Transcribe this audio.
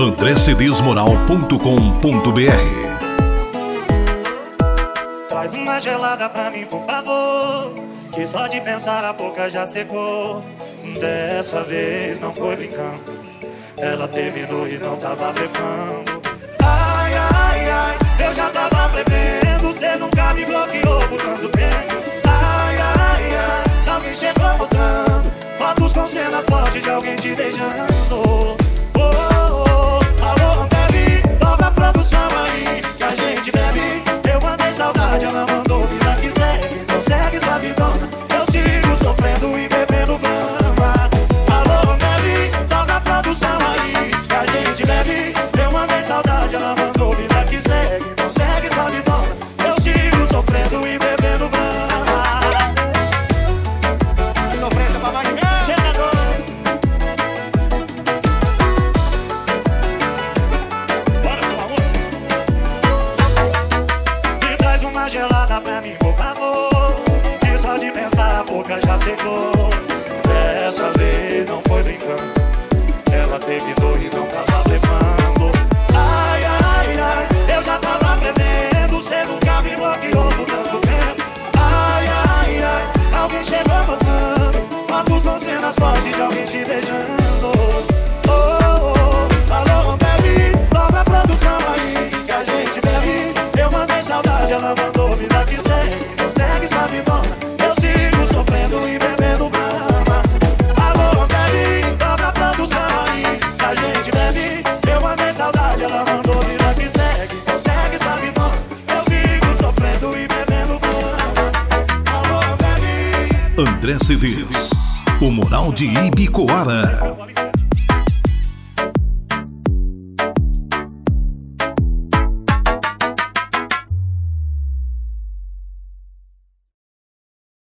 andrecedesmoral.com.br Traz uma gelada pra mim, por favor Que só de pensar a boca já secou. Dessa vez não foi brincando Ela terminou e não tava blefando. Ai, ai, ai, eu já tava bebendo Você nunca me bloqueou por tanto tempo. Ai, ai, ai, tá não chegou mostrando Fotos com cenas fortes de alguém te beijando. Pra mim, por favor. Que só de pensar a boca já secou. Dessa vez não foi brincando. André Cedeiros. O Moral de Ibicoara.